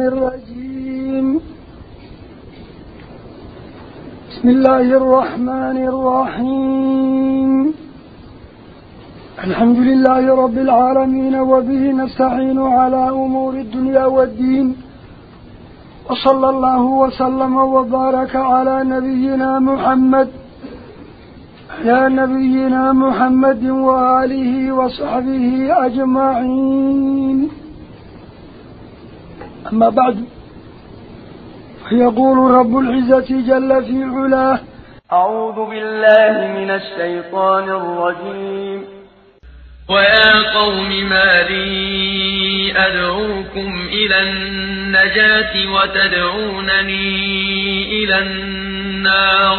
الرجيم بسم الله الرحمن الرحيم. الحمد لله رب العالمين وبه نستعين على أمور الدنيا والدين. وصلى الله وسلم وبارك على نبينا محمد يا نبينا محمد وآله وصحبه أجمعين. أما بعد فيقول رب العزة جل في علاه أعوذ بالله من الشيطان الرجيم. ويا قوم ما لي أدعوكم إلى النجاة وتدعونني إلى النار.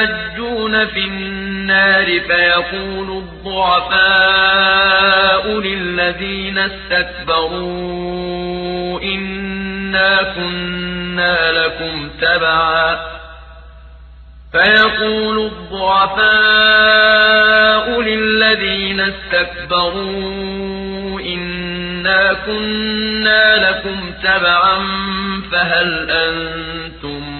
يتحاجون في النار فيقول الضعفاء للذين استكبروا إنا كنا لكم تبعا. فيقول الضعفاء للذين استكبروا إنا كنا لكم تبعا فهل أنتم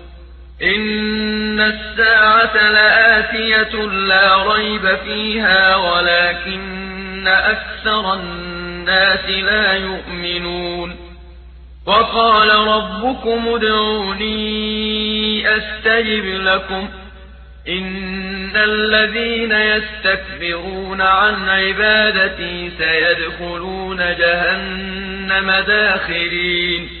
إن الساعة لآتية لا ريب فيها ولكن أكثر الناس لا يؤمنون وقال ربكم ادعوني أستجب لكم إن الذين يستكبرون عن عبادتي سيدخلون جهنم داخرين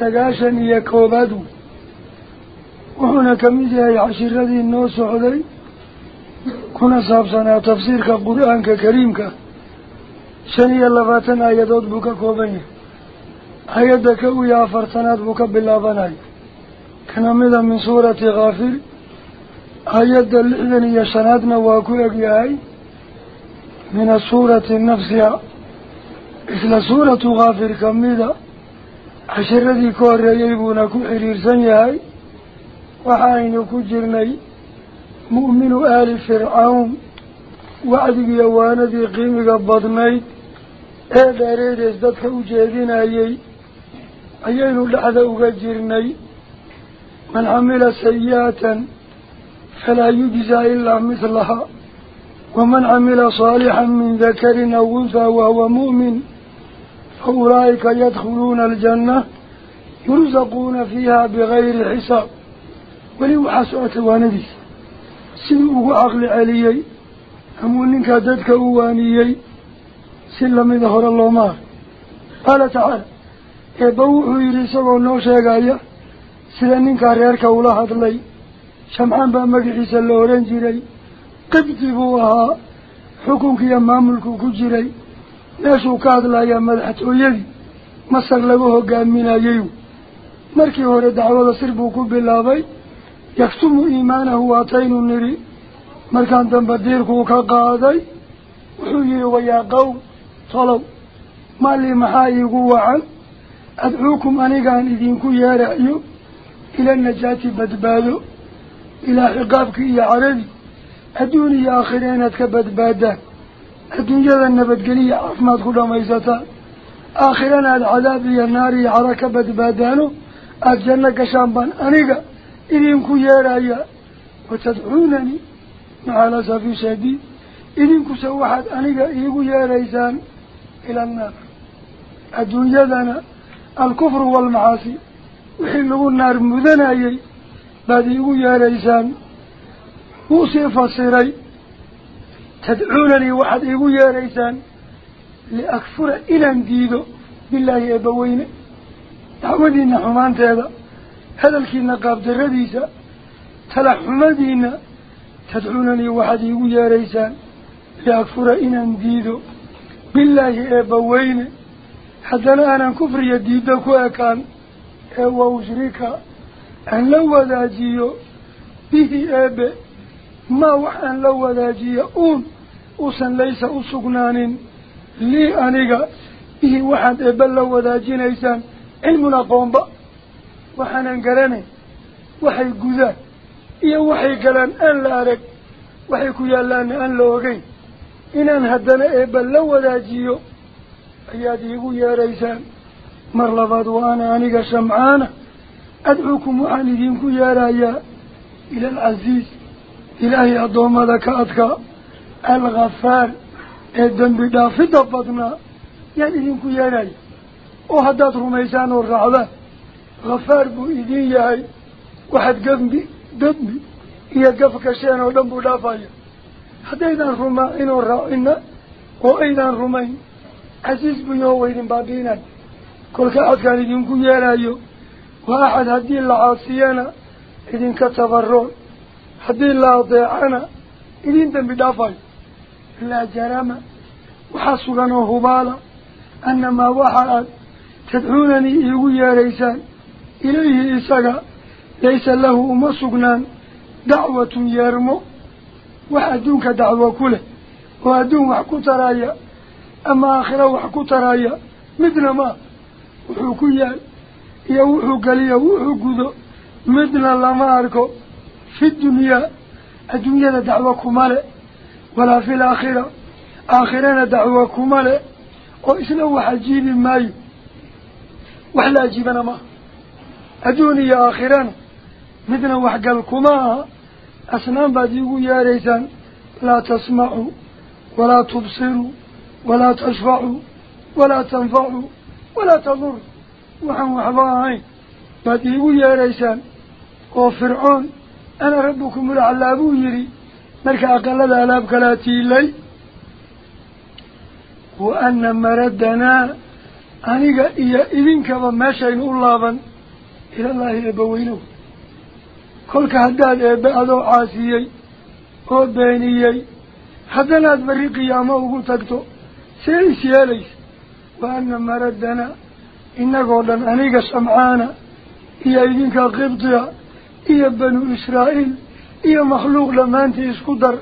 Sagaashan iyo koobaadu wuxuuna ka mid yahay cashiradii noo socday kuna saabsanaa tafsiirka qur-aanka kariimka shan iyo labaatan aayadood buu ka kooban yahay hay-adda ka u iyo afartanaad buu ka bilaabanaya kana mida min suurati kaafir hay-adda lixdan iyo shanaadna waa ku egyahay min asuurati nafsiha إسلا سورة غافر كميدة. عشر ذي كور يجبون كحرير سنيهاي. وحاين كجرني مؤمن آل فرعون. وعد يوان ذي قيمة قبض ميت. إيه إذا ريد إزدادك أجهدين أيي. أيين لحظة أجرني من عمل سيئة فلا يجزى إلا مثلها. ومن عمل صالحا من ذكر أو أنثى وهو مؤمن فأولئك يدخلون الجنة يرزقون فيها بغير حساب. ولي وحسوة واندي سيئوه عقل عليي همونك ددك أوانيي سلم ظهر الله مار. قال تعالى يبوحوا يرسقوا النوشة قاية سلنك ريارك أولا هدلي. شمعان بامقعيس اللورين جيري. قبتبوها حكمك يا ماملك كجيري. Meeshuu ka hadlayaa madaxtooyadii masar lagu hogaaminayeyu markii hore dacwada sir buu ku bilaabay yaktumu iimaanahu waataynu nidhi markaan dambe diirkuu ka qaaday wuxuu yihi wayaa qowm tolow maalii maxaa iigu wacan adcuukum anigaan idinku yeerayo ila najaati badbaado ilaa ciqaabkii iyo caradii adduun iyo aakhira inaad ka badbaadaan ku dhamaysataan aakhirana aada cadaab iyo naar iyo cara ka badbaadaano aada janno gashaan baan aniga idinku yeeraya watadcuunanii maca lasafi shadiid idinkuse waxaad aniga iigu yeeraysaan ila annaar adduunyadana alkufru waalmacaasi wixii lagu naar mudanayay baad iigu yeeraysaan wuu sii fasiray تدعونني واحد إيقو يا ريسان لأكفر إلى انديده بالله أبوين تعودين حمانت هذا هذا الكينا قابد الرديسة تلا حمدين تدعونني واحد إيقو يا ريسان لأكفر إلى انديده بالله أبوين حتى أنا كفر يديدك وأكان أهو وشريك أن لو ذا جيو به أبوين uun uusan laysa u sugnaanin lii aniga bihi waxaad eebbe la wadaajinaysaan cilmun aqoonba waxaanan garanayn waxay gudaan iyo waxay galaan aan la arag waxay ku yaallaanna aan la ogeyn inaan haddana eebba la wadaajiyo ayaad iigu yeeraysaan mar labaad wa ana aniga shamcaana adcuukum waxaan idinku yeerayaa ila alcasiiz dembi dhaafidda badnaa yaan idinku yeeraya oo haddaad rumaysaan oo raacdaan ghafaar buu idin yahay waxaad dembi dembi iyo gaf gasheen oo dhan buu dhaafaya haddaydaan rumaacin oo raacina oo aydaan rumayn casiis buu yaho waydin baabiinay kolka axadkaan idinku yeerayo waa axad haddii la caasiyana idinka tabaroon waxaa sugan oo hubaala annamaa waxa aad tadcuunanii iigu yeeraysaan ilayhi isaga laysa lahu uma sugnaan dacwatun yeermo wax adduunka dacwo ku leh oo adduun wax ku taraya ama aakhira wax ku taraya midna maa wuxuu ku yaal iyo wuxuu geliyo wuxuu gudo midna lama arko في الدنيا الدنيا دعوكم له ولا في الآخرة. آخرنا دعوكم له وإسلوا حجيب ماي وحلا جيبنا ما الدنيا آخرنا مثلا وحقلكم أسنان بديو يا ريسان لا تسمعوا ولا تبصروا ولا تشفعوا ولا تنفعوا ولا تضروا. وحن وحباها بديو يا ريسان وفرعون aqalada alaab kalaa tiilay wa ana maradanaa aniga iyo idinkaba meeshaynu u laaban ilallaahi eebbaweynow kolka haddaad eebbe adoo caasiyey oo beeniyey haddanaad berri qiyaamo ugu tagto see is yeelaysa wa ana maradanaa innagoo dhan aniga shamcaana iyo idinka qibdiga banu israa'iil iyo makhluuq dhammaantii isku dar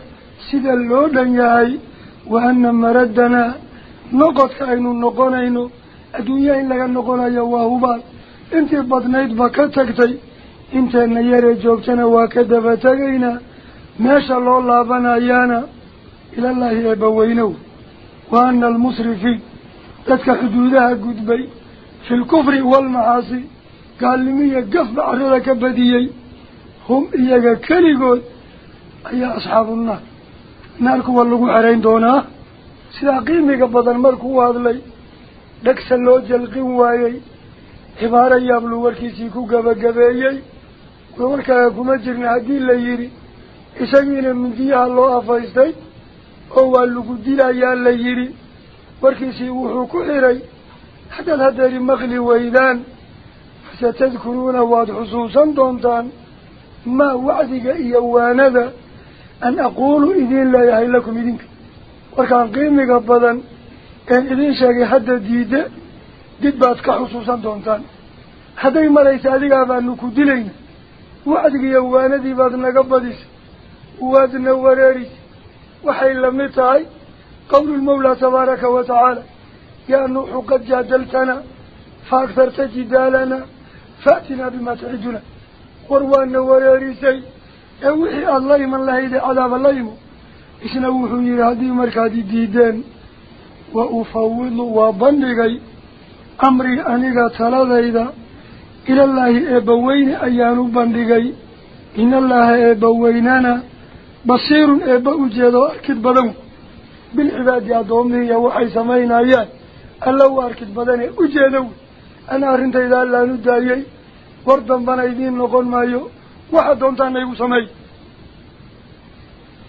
sida loo dhan yahay wa ana maradanaa noqodka aynu noqonayno adduunya in laga noqonayo waa hubaal intii badnaydba ka tagtay inteenna yaree joogtana waa ka daba tegaynaa meesha loo laabanayaana ilallaahi eebbaweynow wa ana almusrifiin dadka xuduudaha gudbay fi lkufri waalmacaasi gaalnimiya gafba carrada ka badiyey keligood ayaa asxaabu naar naar kuwa lagu xerayn doonaa sidaa qiimiga badan markuu hadlay dhegsa loo jalqin waayey cibaaro yaabluu warkiisii ku gabagabeeyey warkaaga kuma jirna haddii la yidhi isagiina mindiyaha loo afaystay oo waa lagu dilayaa la yidhi warkiisii wuxuu ku xiray haddaad haddeeri maqli weydaan fasatadkuruuna waad xusuusan doontaan maa wacdiga iyo waanada an aquulu idiin leeyahay lakum idinka warkaan qiimiga badan een idiin sheegay hadda diidde dib baad ka xusuusan doontaan hadday maraysa adigaa baanu ku dilayna wacdiga iyo waanadii baad naga badisa waadna wareerisa waxay lamid tahay qawlu lmawlaa tabaaraka wa tacaala yaa nuuxu qad jaadaltana fa agtarta jidaalana fa'tinaa bimaa taciduna war waana wareerisay ee wixii aada la iman lahaydee cadaaba la imo isna wuxuu yihi haddii markaadi diideen wa ufawidu waa bandhigay amrii aniga taladayda ilallaahi eebbaweyne ayaan u bandhigay in allaha eebbaweynana basiirun eebba ujeeda oo arkid badan bilcibaadi addoomihiiya waxay samaynayaan alla u arkid badan ee ujeeda wey ana arrintayda allaan u daayey war dambana idiin noqon maayo waxa doontaana igu sameey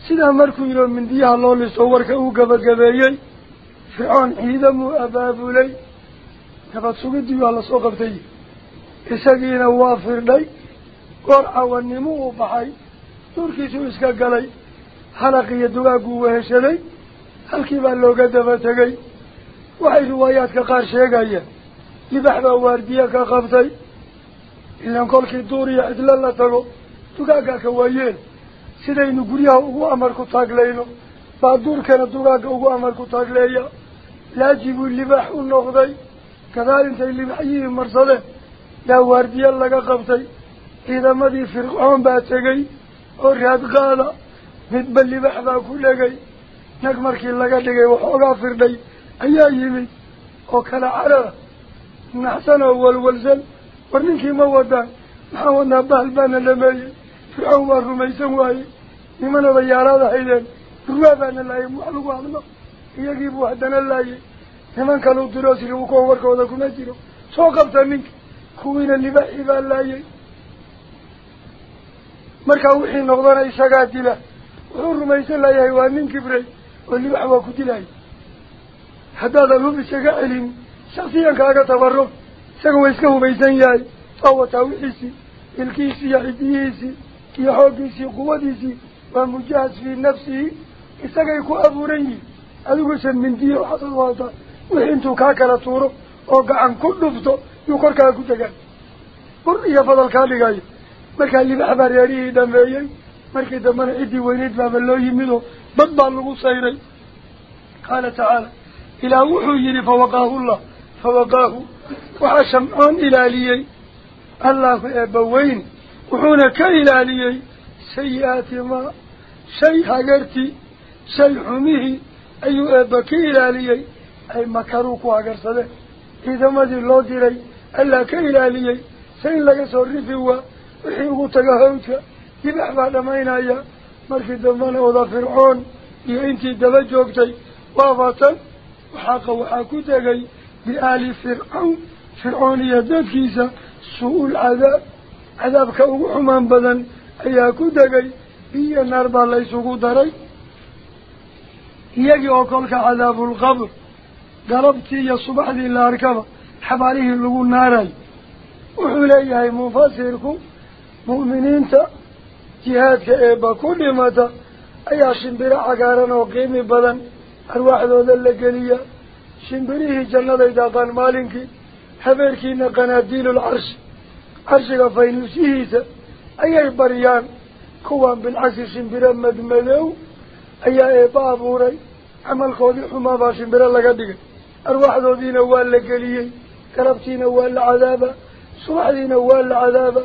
sidaa markuu yidhio mindiyaha loo listo warka uu gabagabeeyey fircoon ciidamuu abaabulay nabad sugidii waa lasoo qabtay isagiina waa firdhay goor cawannimo uu baxay duurkiisuu iska galay halaq iyo dugaagguu weheshaday halkii baa looga daba tegay waxay riwaayaadka qaar sheegayaan libax baa waardiye ka qabtay la tago dugaaggaa ka waayeen sidaynu guryaha ugu amar ku taaglayno baa duurkana dugaagga ugu amar ku taagleeya laajibuu libaax u noqday gadaal intay libaxyihii marsadeen yaa waardiye laga qabtay ciidamadii fircoon baa tegey oo raadqaada midba libax baa ku dhegay nag markii laga dhigay waxoogaa firdhay ayaa yimid oo kala carara naxsan oo walwalsan dhameeyey fircoon waa rumaysan waaye niman odayaalaad ahaydeen durwaa baana laayay wax lagu hadlo iyagiibuu haddana laayay niman kaluu diroo siri kuwa warkooda kuma jiro soo qabta ninka kuwiina libaxii baa laayay markaa wixii noqdana isagaa dila wuxuu rumaysan layahay waa nin kibray oo libax waa ku dilaya haddaadan hub isaga celin shaksiyankaaga tabarub wataa wixiisii ilkiisii iyo xidiyihiisii iyo xooggiisii quwadiisii waa mujahas fii nafsihi isagay ku abuuran yihin adiguse mindiye waxaad wataa wixii intuu kaa kala tuuro oo gacan ku dhufto yuu korkaa ku degaan bur iyo fadal kaa dhigayo markaa libax baa reerihii dhameeyey markii dambena ciddii weyneyd baaba loo yimidoo bad baa lagu sayray qaala tacaala ilaah wuxuu yidhi fawaqaahullah fawaqaahu ka ilaaliyey sayi-aati maa shay hagartii shay xumihii ayuu eebba ka ilaaliyey ay makaruu ku hagarsadeen ciidamadii loo diray allaa ka ilaaliyey se in laga soo rifi waa wixii ugu taga hawdka dibax baa dhamaynaya markii dambena oda fircoon iyo intii daba joogtay waafatan waxaaqa waxaa ku tegay dadkiisa suu-ul cadaab cadaabka ugu xumaan badan ayaa ku degay biyo naar baa la ysugu daray iyagii oo kolka cadaabulqabr galabtii iyo subaxdii la arkaba xabaalihii lagu naarayo wuxuu leeyahay mufasirku mu'miniinta jihaadka eebba ku dhimata ayaa shimbiro cagaaran oo qiimi badan arwaaxdooda la geliya شنبريه جنة إذا قال مالك حبرك إن قناديل العرش عرشك فينوسيه أي بريان كوان بالعكس شنبرا مدملو أي بابوري عمل خوضي حما فشنبرا لقدك أرواح ذو دي نوال لقليه كربتي نوال لعذابه سرح ذي نوال لعذابه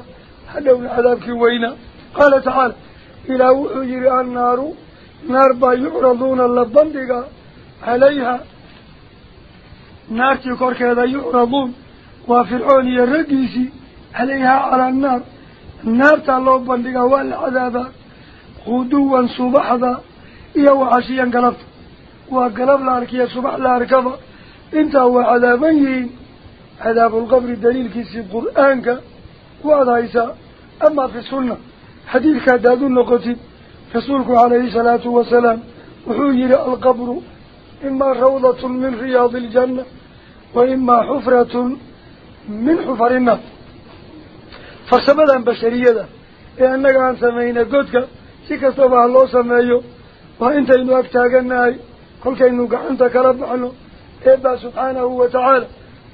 حلو العذاب كوينة قال تعالى إلى وحجر النار نار با يعرضون اللبندق عليها نارتي كوركيدا يؤرضون وفرعون يرقيسي عليها على النار. نارتا اللوبان لغا والعذابا غدوا صباحا إيهو عشيا قلبت. وقلب لاركيا صباح لاركبا انت هو عذابين عذاب القبر الدليل كيسي قرآنك وهذا إيسا. أما في السنة حديث كادادون لقتي فسولك عليه الصلاة والسلام وحو يرى القبر imaa rawdatun min riyaadi iljanna wa imaa xufratun min xufari nnaar farsamadan bashariyada ee annaga aan samayna godka si kastaba ha loo sameeyo waa intaynu ag taaganahay kolkaynu gacanta kala baxno eebbaa subxaanahu watacaala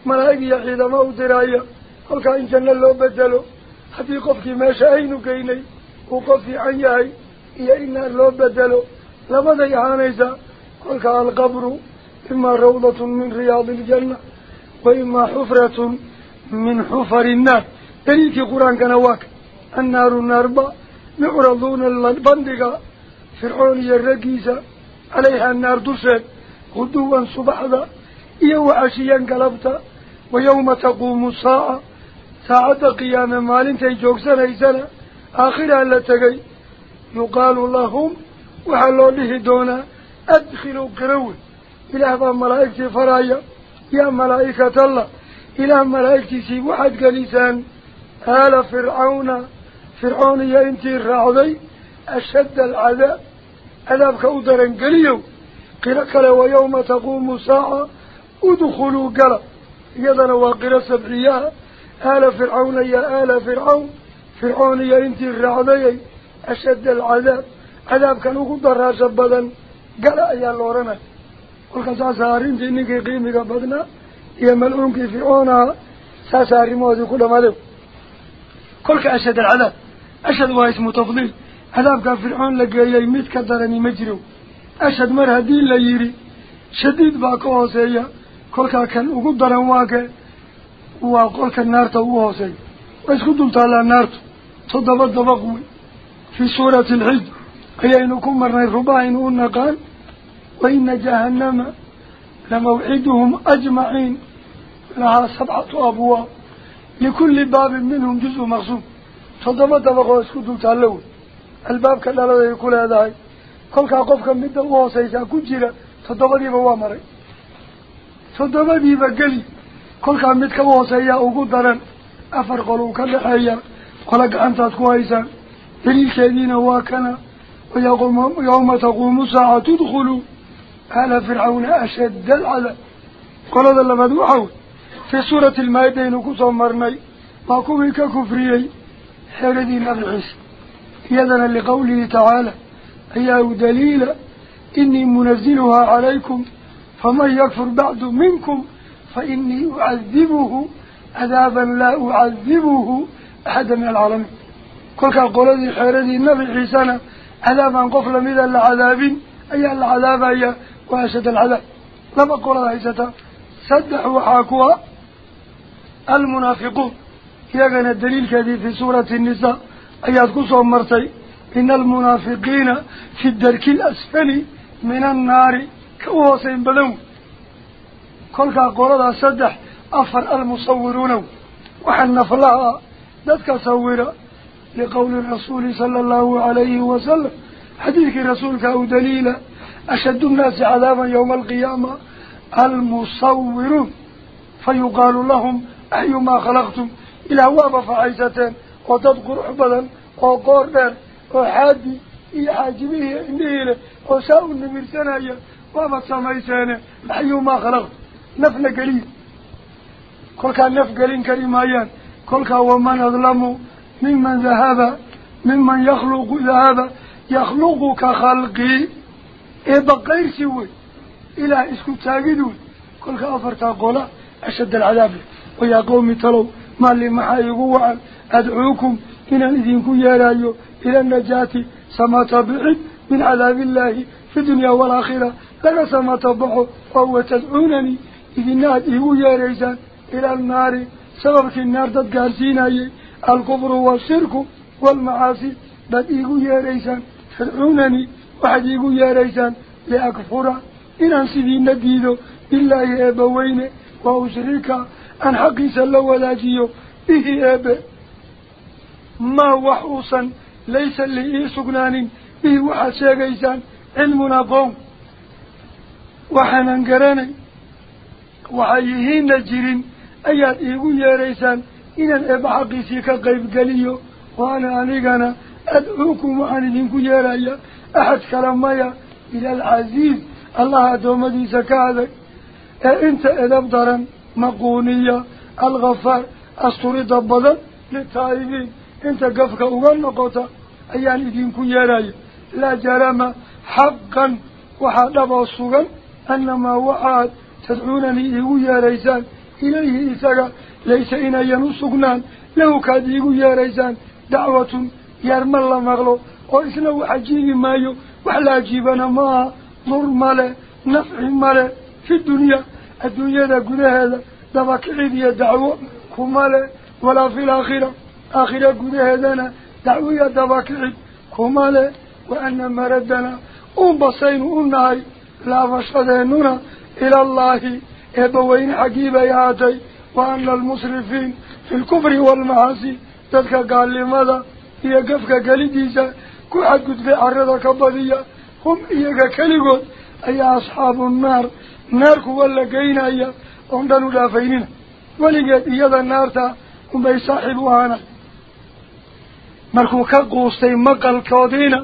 malaa'ig iyo ciidamo u diraaya kolkaa in janno loo bedelo haddii qofkii meesha aynu geynay uu qof fiican yahay قلت القبر إما روضة من رياض الجنة وإما حفرة من حفر النار. تريك قرآن كان واك النار النار با معرضون البندقة. فرعون الرقيسة عليها النار دوشت غدوا صبحة إيو عشيا قلبت. ويوم تقوم الساعة. ساعة قيام مالين تيجوك سنة سنة آخرها لتقي. يقال لهم وحلو له دونه أدخلوا قرون إلى هذا ملائكة فرايا. يا ملائكة الله. إلى ملائكة سي واحد قليسان هالا فرعون. فرعون يا إنتي الرعضي أشد العذاب. ألاب كودرا قليو. قرقل ويوم تقوم ساعة ادخلوا قرأ يدنا وقرا سبعية. هالا فرعون يا هالا فرعون. فرعون يا إنتي الرعضي أشد العذاب. عذاب كانوا قدرها شبدا قال يا لورنا كل كساسارين ديني كي قيمي قبضنا يمل أمكي في عونا ساساري موذي كل مالو كل كأشهد العذاب أشهد واي اسمه تفضيل عذاب كافر عون لقيا يميت كدرني مجرو أشهد مره دين ليري شديد باكو هوسيا كل كان أقدر واقع وقل كان نارتا هو هوسيا واسكدو تالا نارتا تضبط دبقوي في سورة الحجر هي إنه كمرنا الربع إنه قال وإن جهنم لموعدهم أجمعين. لها سبعة أبواب. لكل باب منهم جزء مخصوص تضمن دبقوا اسكتوا تعلوا الباب كذا لا يقول هذا. كل كعقوف كم من دواه سيجا كجيرة تضمن يبوا مري تضمن يبوا جلي كل كم من دواه سيجا أقول درا أفرقوا كل حيا كل عن تقوى إذا هو كان ويقوم يوم تقوم الساعة تدخل على فرعون أشد العلا قال هذا اللي بدوحه في سورة المائدة المائدين كثم مرني. ككفريي. كفريي حردي مبعس يذن لقوله تعالى أيه دليل إني منزلها عليكم فمن يكفر بعد منكم فإني أعذبه أذابا لا أعذبه أحد من العالمين. كل قولة النبي مبعسانه عذاب عن قفل من العذاب أي العذاب أي وأشد العذاب. لما قول الله إذا سدح وحاكوا المنافقون. يغنى الدليل كذي في سورة النساء. أي أتقص أمرتي إن المنافقين في الدرك الأسفل من النار. كوهوسين بلون كل قول الله سدح. أفر المصورون. وحن نفلها. لا صورة لقول الرسول صلى الله عليه وسلم. حديث رسولك أو دليل. أشد الناس عذابا يوم القيامة. المصورون. فيقال لهم أيما خلقتم؟ إلى واب فعيزتين وتذكر عبدا وقوردر وحادي. إي حاجبه إنهيلة وساو النمير سنايا واب السمايسانة أيما خلقت؟ نفن قليل. كل كان نف قليل كريم آيان. كل كان ومن أظلم ممن ذهب ممن يخلق ذهب. يخلق كخلقي إيه بقير سوي؟ إلى إسكو تاقيدون كل كأفر تقول أشد العذاب. ويا قومي تلو ما اللي محايا قوة أدعوكم إلى إذنكم يا رايو. إلى النجاة. سما تبعي من عذاب الله في الدنيا والآخرة. لك سما تبعو فهو تدعونني. إذن نهد إيه يا رايزان إلى النار. سببك النار تدقال سيناي yeeraysaan tadcuunanii waxaad iigu yeeraysaan liakfura inaan sidiina diido bilaahi eebbaweyne wa ushrika aan xaqiisa la wadaajiyo bihi eebe maa wax uusan laysa li ii sugnaanin bihi waxaad sheegaysaan cilmun aqoon waxaanan garanay waxay yihiinna jirin ayaad iigu yeeraysaan إلى الإبعاق سيكا قيب قليو. وأنا أنيقنا أدعوكم عن ذنك يرأي أحد كلمايا إلى العزيز. الله أدوم ذي سكاذك أنت أدبدرا مقونية. الغفار أصطري دبدا للتائبين. أنت قفك أغنى قوتا أيان ذنك يرأي لا جرم حقا وحدب الصغن أنما وعاد تدعونني إيه يا ريسان. إليه إيساقا. ليس إنا ينصقنا له كذيق يا ريزان دعوة يرمى الله مغلو. قلسنا وعجيب مايو وحلا عجيبنا ما ضر مالا نفع مالا في الدنيا. الدنيا دا قنا هذا دبك عيدي دعوة كمالا ولا في الآخرة. آخرة قنا هذا دعوة دبك عيد كمالا وأن مردنا أم أمناي لا فشدنا إلى الله. إبوين عجيب يا عجيب وأن المسرفين في الكفر والمعاصي تذكى قال لماذا هي قفك قليديسة كحد قد في عرضة كبادية هم إيقا كليقون أي أصحاب النار. نارك واللقين أي هم دانوا لافينين ولقد إيضا النار تا هم بي صاحبوهانا. مركو كقوستي مقال كودين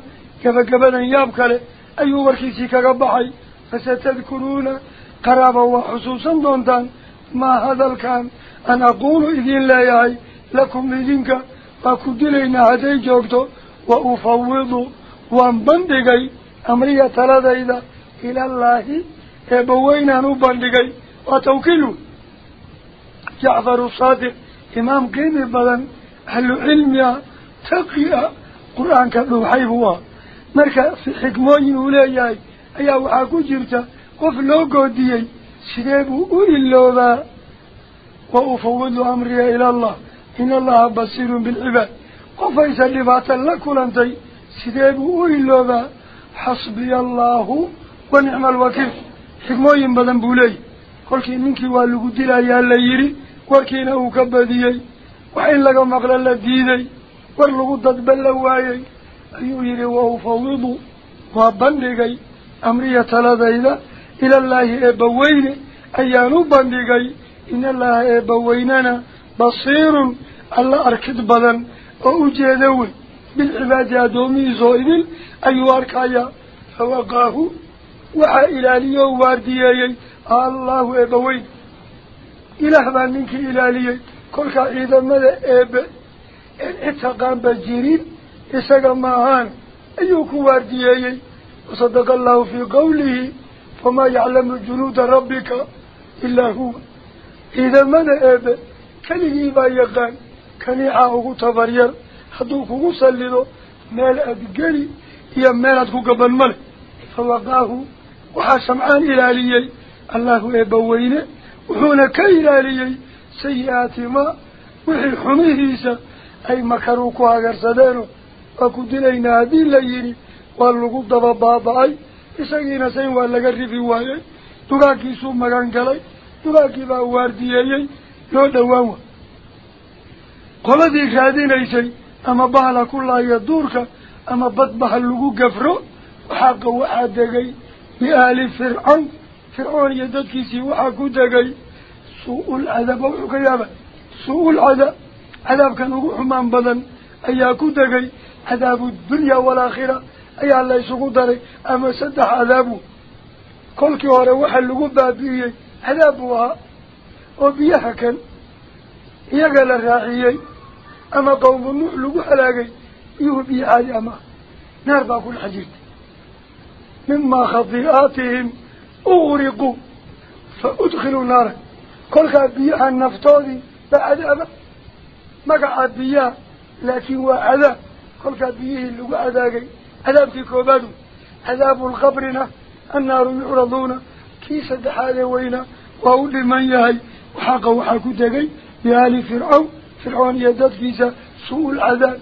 كفا قبدا يابكالي أيو بركيسي كقبحي فستذكرون قرابة وحسوسا دونتان. دون maa hadalkan an aquulu idiin leeyahay lakum idinka waa ku dilaynaa hadday joogto wa ufawidu waan bandhigay amriya taladayda ilallaahi eebbaweynaan u bandhigay waa tawkiilu jacfaru saadiq imaam qiimi badan ahlu cilmi ah taqi ah qur-aanka dhuuxay buu ah marka xikmooyin uu سيدي سيديبو إلاوذا وأفوض أمري إلى الله. إن الله بصير بالعباد. قف إذا لبعت لكل سيدي سيديبو إلاوذا حسبي الله ونعم الوكيل. حكموين بدن بولي. قلكي ننكي والو قدل أيال ليري قلكي نهو كبديي. وحين لك مقل الله ديدي واللغو تتبلغوا أيي أيو يري وأفوض. وأبنغي أمري تلاذا إذا إلى الله أبوينه أيان بندقي إن الله أبويننا بصير الله أركض بلن أوجدون بالعباد دومي زائد أيها الكايا فوقاه وعائلة لي وارديه الله أبوين. إلى من منك إلى لي كل قائد ماذا أب إن إتقام بجيرين إساقا معهان أيوك وارديه وصدق الله في قوله keligii baa yaqaan kaniicaa ugu tabaryar hadduu kugu sallido meel aad geli iyo meelaad ku gaban ma leh fawaqaahu waxaa shamcaan ilaaliyey allahu eebbaweyne wuxuuna ka ilaaliyey sayi-aati ma wixii xumihiisa ay makaruu ku hagarsadeeno waa ku dilaynaa haddii la yidhi waa lagu daba baaba-ay waa laga rifi waayey dugaagkiisuu magan galay dugaagkii baa waardiyeeyey loo dhowaan wa qoladii raadinaysay ama bahla ku laaya duurka ama bad bahal lagu gafro waxaaqa waxaa degay biahli fircoon fircoon iyo dadkiisii waxaa ku degay suu-ul cadaab oo wuxuu ka yaaba suu-ul cadaab cadaabkan ugu xumaan badan ayaa ku degay cadaabu dunya waalaakhira أي الله يسقطه أما سدح عذابه كل كوارا واحد لقبة بيهي عذابها وبيها كان يقال الرعيي أما قوم النوح لقبها لقي يوبي عالي أما نربع كل حجيت مما خضياتهم أغرقوا فأدخلوا نار كل كبيها النفطاني بعد أما مقعد بيها لكن هو عذاب كل كبيه لقبها لقي عذاب كوبان عذاب القبرنا النار يعرضون كيس دحالة وينا وأول من يهي وحاق وحاق دقي يهال فرعون فرعون يدد فيسا سوء العذاب.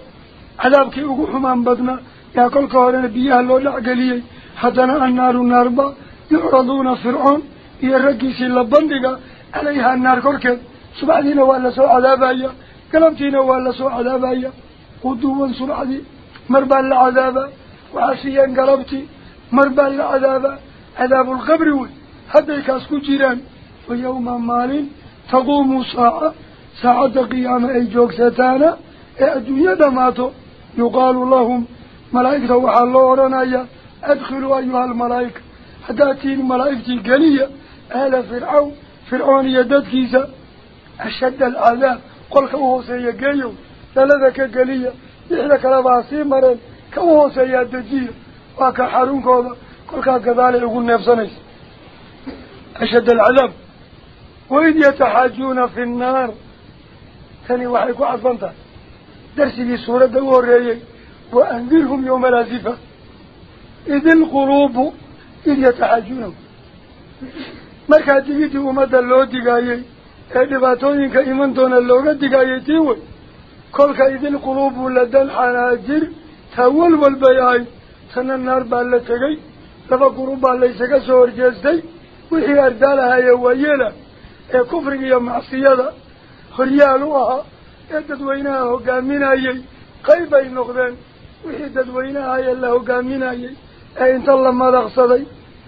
عذاب كي أقوحهم أنبضنا يقول كورنا بيها اللو العقلي حدنا النار النار با يعرضون فرعون يرقس اللبندق عليها النار كورك سبعدين وعلى سوء عذاب هيا كلمتين وعلى سوء عذاب هيا. قدوا وانسوا العذاب مربع العذاب وعسيا قربتي مربع العذاب عذاب القبر حتى أسكو جيران. ويوم مال تقوم ساعة ساعة قيامة أي جوك ستانا الدنيا دماتو. يقال لهم ملائكة وحال الله ورنايا أدخلوا أيها الملائكة. حتى هداتين ملائكة قنية أهل فرعون فرعون يدد كيسا أشد العذاب. قل كوهو سيقايو لذلك قنية إحنا كلا باسي مرن. Hooseeyaa dejiya waa ka xarunkooda kolkaa gadaalay ugu neefsanaysa ashadda alcadaab waid yataxaajuuna fi nnaar tani waxay ku cadfan tahay darsigii suuradda u horreeyey wa andirhum yowma alaasifa id ilquluubu id yataxaajuunahu markaa digidii ummadda loo digaayey ee dhibaatooyinka iman doona looga digaayay tii wey kolka idilquluubu ladan xanaajir naar baa la tegey laba gurub baa laysaga soo horjeestay wixii ardaalahaye waayeela ee kufriga iyo macsiyada horyaal u ahaa ee dadweynaha hogaaminayey qayb ay noqdeen wixii dadweynaha ee la hogaaminayey ee inta la madaqsaday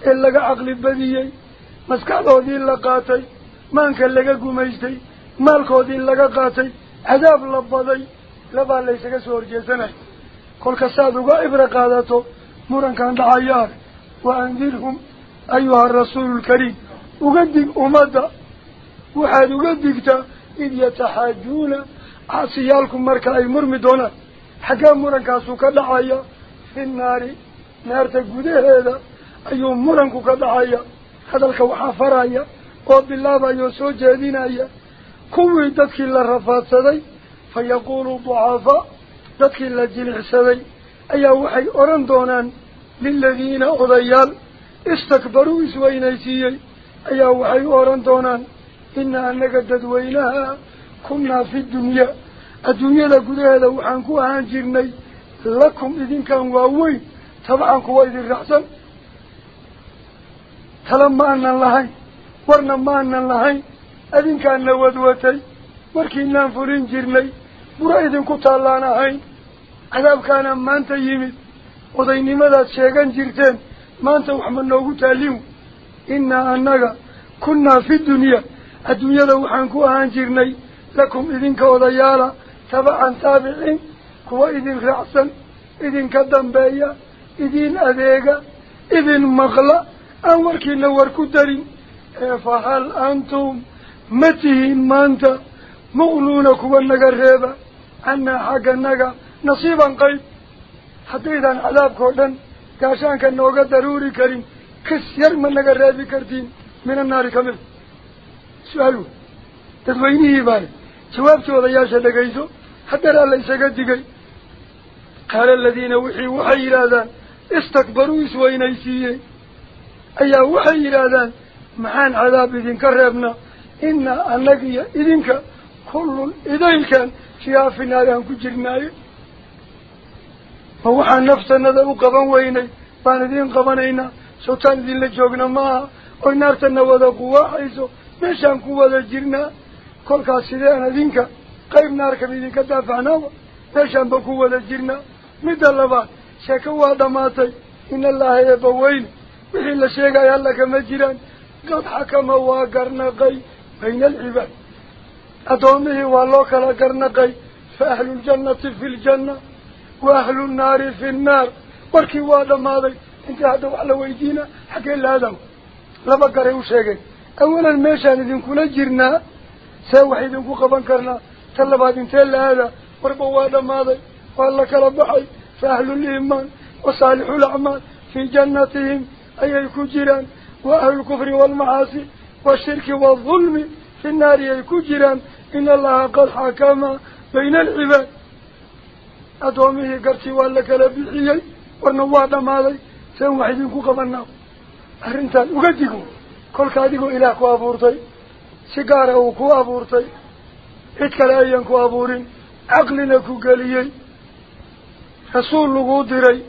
ee laga caqli badiyey maskaxdoodii la qaatay maanka laga gumaystay maalkoodii laga qaatay cadaab la baday labaa laysaga soo horjeesanay kolka saaad uga ibra qaadato murankan dhacayaar wa andirhum ayuha arasuulu lkariim uga dig ummadda waxaad uga digtaa id yataxaajuuna caasiyaalku marka ay murmi doonaan xaggee murankaasu ka dhacaya fi naari naarta gudaheeda ayuu muranku ka dhacaya هذا الله جلع سدي أي وحي أرندونان للذين أضيال استكبروا إسوينيسيي أي وحي أرندونان إنا أنك ددوينها كنا في الدنيا الدنيا لقدها لو عنكو هانجرني لكم إذن كان واوي طبعا كوا إذن رحسن تلما أن الله ورنا ما أن الله جرني عذاب كان ما أنت يمد وضيني ماذا تشيغان جرتين. ما أنت وحمد نوغو تاليو. إنا أنك كنا في الدنيا. الدنيا لو عنكو هانجرني لكم إذن كوضيالا تبعا تابعين. كوا إذن رعسا إذن كدنبايا إذن أذيقا إذن مغلا. أمركي نوركو دارين. فهل أنتم نصيبا قيب حتى إذا عذاب كودن كاشان كان نوغا ضروري كريم. كسير من نقريبي كرتين من النار كمل. سؤالو. تدوينيه بالي جوابتي وضياشا لقيسو حتى لا ليس قدقي قال الذين وحي وحي إرادان استكبروا إسوين أيسيين. أي وحي إرادان معان عذاب إذن كربنا. إن النقية إذنك كل إذن كان فيها في النار أنكو جرناي فوحى نفسنا ذا قبا ويني. بان إذن قبنينا سوتان إذن لجوغنا معها وينارتنا وذا قوة حيثو. مشان قوة جرنا كل كاسدين إذنك قيب نارك إذنك دافعنا مشان بقوة جرنا مدى اللبان. شكوا دماتي إن الله يبوين. وحي لشيء يالا كما جيران. قد حكم وقرنقي بين العباد. أدومه والله لا قرنقي فأهل الجنة في الجنة. وأهل النار في النار. وركي وادم هذا انت هذا على ويدينا حكي هذا. لما قرأوا شيء أولا ميشان إذن كنا جرنا إذن كو قبان كرنا. تلبات انتهى هذا. وربوا وادم هذا والله كلا بحي فأهل الإيمان وصالح الأعمال في جنتهم. أي كجيران وأهل الكفر والمعاصي والشرك والظلم في النار. أي كجيران إن الله قد حكم بين العباد. أدومه قرتي ولا كلا بحيي ونواد مالي سيوم وحيدين كو قبلنا أرنتان وقدقوا كل كادقوا إله كو أبورتي سيقاره كو أبورتي إتكلا أيان كو أبورين عقلنا كو قليي rasuul laguu diray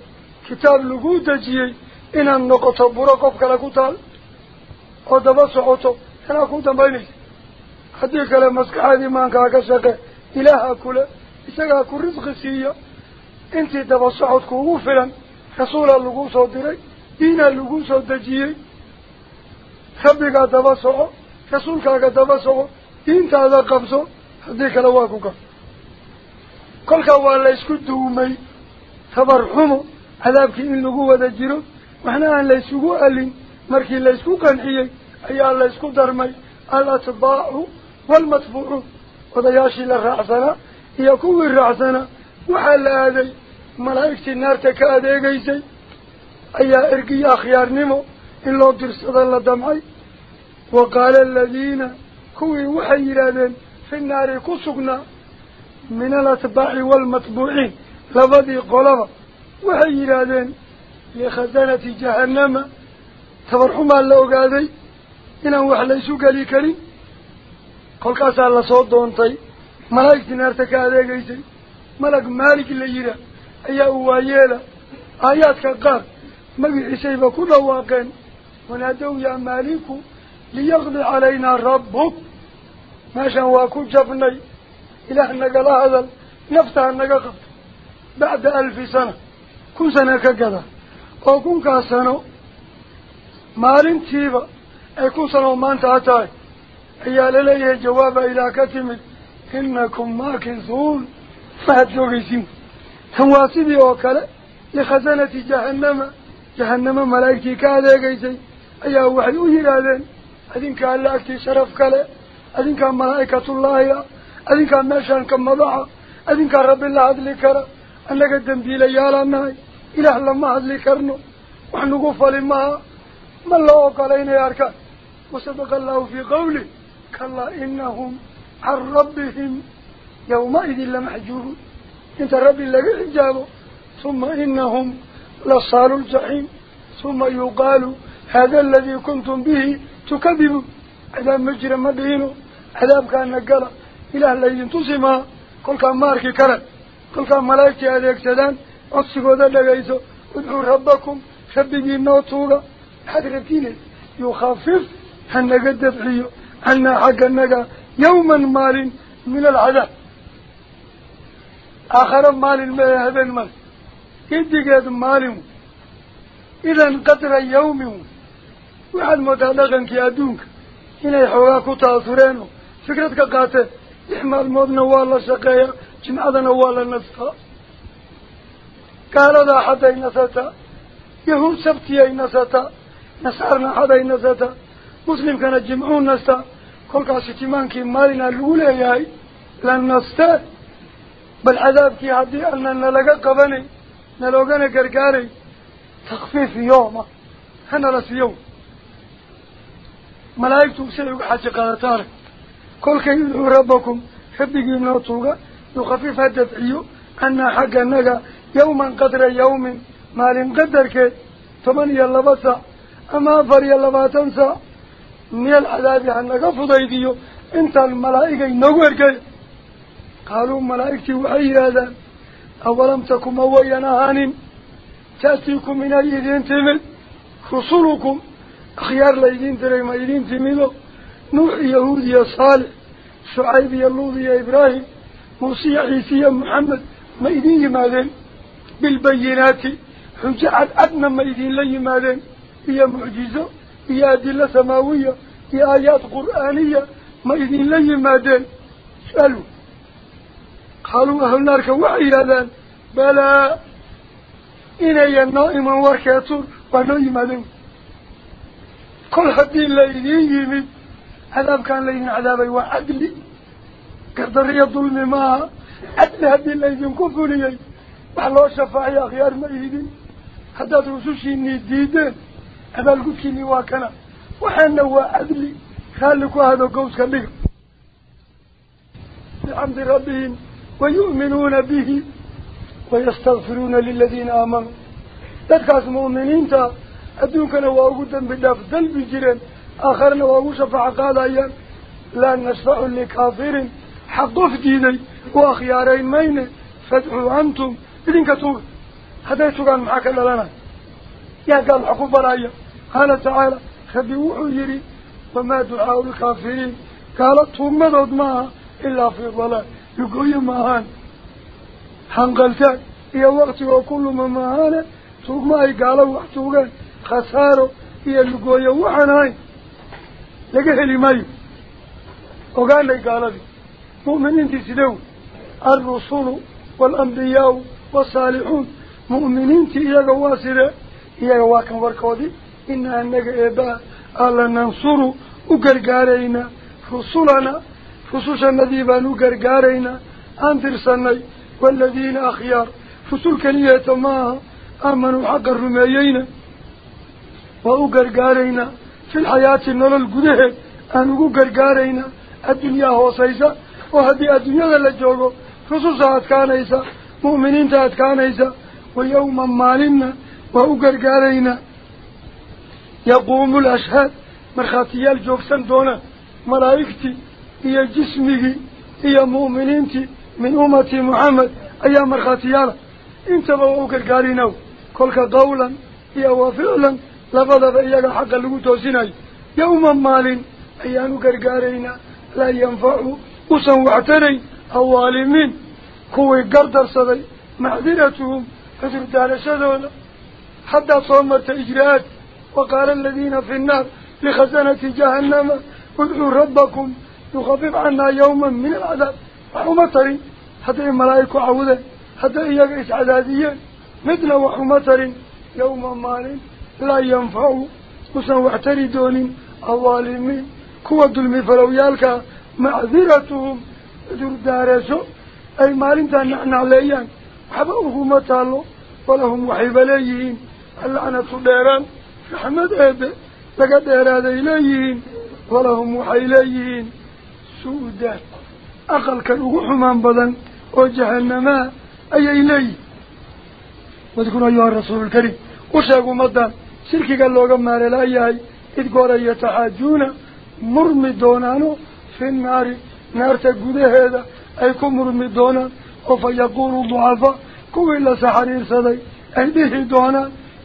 kitaab laguu dejiyey inaad noqoto buro qof kale ku taal oo daba socoto inaa ku dambaynaysa haddii kale maskaxaadii maankaa ka shaqe ilaaha kule daba socodku ugu filan rasuulaa laguu soo diray diinaa laguu soo dejiyey rabbigaa daba soco rasuulkaaga daba soco diintaada qabso haddii kale waa ku gab kolkaa waa la isku duumay tabarxumo cadaabkii in lagu wada jiro waxna aan laysugu alin markii laysku qanciyey ayaa laysku darmay alatbaacu waalmatbuucuun odayaashii la raacsanaa يا كوي الرعسنا وحال هذا ملايكة النار تكاد يجي شيء أي إرقي خيار نمو. إلا ترصد الله دمعي. وقال الذين كوي وحيرادين في النار كسقنا من الأتباع والمطبوعين لفضي قلبة وحيرادين خزانة جهنم. تبرحوما اللو قادي إنه وحليسو قلي كريم. قل كاس الله صوت دون دونتي. Ka adeegaysay malag maalig la yidhaah ayaa u waayeela aayaadka qaar magiciisayba ku dhawaaqeen wanaadow yaa maaliku liyaqdi calaynaa rabbuk meeshan waa ku jabnay ilaah nagala hadal naftaha naga qabto bacda alfi sana kun sana ka gada oo kunkaas sano maalintiiba ay kun sano maanta ha tahay ayaa laleeyahay jawaaba ilaah ka timid oo kale likhasanati jahannama jahannama malaa'igtii ka adeegaysay ayaa waxay u yidhaahdeen adinkaa alla agtii sharaf kale adinkaa malaa'ikatullaahi ah adinkaa meeshaan ka madaxa adinkaa rabbi la hadli kara annaga dembiilayaalaa nahay ilaah lama hadli karno wax nagu fali maha ما الله وقالين يا أركان وصدق الله في قوله كلا إنهم عن ربهم يومئذ لمحجوبون. إنت ربي لك إجابه ثم إنهم لصال الجحيم. ثم يقال هذا الذي كنتم به تكذبون. عذاب مجرى مدينه عذاب كان نقل إله الليل تصمى كل كان ماركي كرد كل كان ملايكي هذا يكسدان أصيقوا ذا لغيثو ادعوا ربكم. خبقين نوتوغا. حدرتين يخفف هنقد دفعيه عنا حق النقا يوما مال من العذاب. آخر مال ما هذا المال كدك هذا مال. إذا قدر يوم. وحد متعلقا كيادونك هنا يحوراك تاثرينه فكرتك قاتل يحمل موضنا والله شقايا. جمعنا والله نصفا. قال هذا حدا ينصتا يهود سبتيا ينصتا نصارنا حدا ينصتا مسلم كانت جمعون نصتا kolkaasi timaankii maalinaa lagu leeyahay la nastee bal cadaabkii haddii ana nalaga qabanay naloogana gargaaray takfiif yooma hanala siyow ملائكة سيئوا حاجة قادتان كل كي ربكم من العذاب عنك فضيديو إنت الملائكة نقر كي قالوا ملائكتي وحي هذا. أولم تكن موينا هانين تأتيكم من أيدين تمل. رسولكم أخيار ليدين تري ما يدين تميلو نوح يهود يا صالح. شعيب يا لوط يا يا ما ما هي أدلة سماوية هي آيات قرآنية ما يدين لي يمادين. سألوا. قالوا أهل النار كوعي هذا بلا إني النائم وركاتور ونائم هذا كل هدي الليلين يمد عذاب كان لين عذابي وعدلي نديدين هذا القدكي واكنا. وحنا هو عدلي خالك هذا قوس كبير. بحمد ربهم ويؤمنون به ويستغفرون للذين آمنوا. تدكاس مؤمنين تا. أدونكنا واقو دنب داف دنب جيران آخرنا واقو شفع قادايا لا نشفع لكافر حقف ديني يا قال حقوب برايا. قال تعالى خبيوحوا يري. وما دعاء الكافرين. قالت هم مدود معها إلا في ضلال. يقول ماهان حنقلتان هي وقت وكل ما ماهان توق ما قالوا وحتوقان خسارة. هي اللقوية وحناي لقى هلي مايو. وقال لي قال لي مؤمنين هي واكن وركودي إن أنك إباء ألا ننصر وقرقارينا رسولنا خصوصا نذيبا وقرقارينا أنتر سني والذين أخيار رسول كنية معها آمنوا حق الرميين وقرقارينا في الحياة النور القده أنه قرقارينا الدنيا هو سيسا وهذه الدنيا للجوغو خصوصا أتكانيسا مؤمنين تأتكانيسا ويوما مالنا وقرقارينا يقوم الأشهاد مرخاتي الجوكسن دونا ملايكتي هي جسمي هي مؤمنينتي من أمتي محمد أي مرخاتيالا إنت بوقر قارينو كلك قولا هي وفعلا لفظة إياك حقا لغو توسيناي يوما مال أيانو قرقارينا لا ينفع الظالمين كوي قردر صدي معذرتهم فجر دار شدولا حتى صمت إجراءات وقال الذين في النار لخزنة جهنم ادعوا ربكم يخفف عنا يوما من العذاب. وحمترين حتى الملائكة عودا حتى إياك إسعداديا مثل وحمترين يوما مال لا ينفع وسن واعتري دون الظالمين. كوى الظلم فلو يالك معذرتهم. ادعوا دارسوا أي مالين تنعنا عليان حبأوه متالو ولهم وحيب ليهين. اللعنة ديران رحمة أبي لقد أراد إليهن ولهم وحي إليهن سودا أقل كالوح من بدن وجهنما أي إليه؟ واذكر أيها الرسول الكريم. وشاقوا مدى. سلكي قال له قمار الأيهي إذ قال يتحاجون مرمي دونانو في النار. نار تقود هذا. أي كم مرمي دونان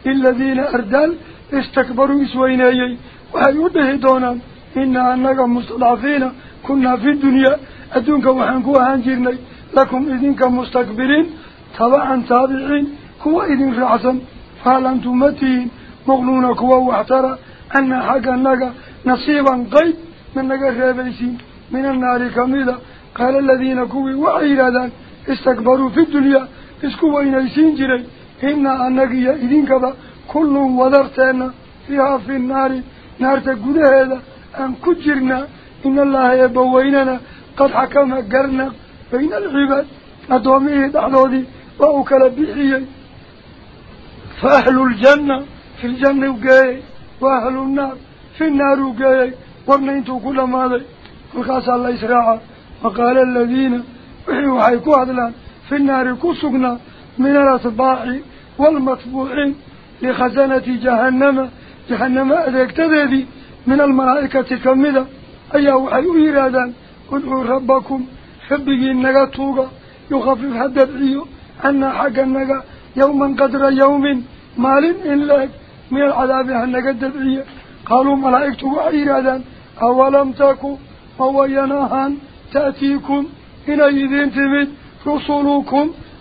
الذين أردال استكبروا إسوينيي وهيوده دونان إنا أنك مستضعفين. كنا في الدنيا. أدونك وحنكوا هانجرني لكم إذنك مستكبرين. طبعا تابعين. كوا إذن فهل أنتم متين مغنون كوا واحترى. أن حق أنك نصيبا قيد من نقر رابيسين من النار كميدة. جري إنا أنك إذنك كل وذرتنا فيها في النار نار تقود هذا أن كجرنا إن الله يبويننا قد حكم قرنا بين العباد أدوميه دعوذي وأكل بحيي. فأهل الجنة في الجنة وقاي وأهل النار في النار وقاي. ورنينتو كل ماذا وقاس الله إسراعا وقال الذين وحيوا حيكوا في النار كسقنا. من الأطباع والمطبوعين لخزنة جهنم. جهنم أذيك تذيذي من الملائكة كمدة أيها وحي إيرادا ادعوا ربكم. حبقي النغا يخفف حد العيو. أن حق النغا يوما قدر يوم. مال إلا من العذاب النغا الدبعية قالوا ملائكة وعيرادا أولم تكو وويناهان تأتيكم إلى إذين تمد رسولكم.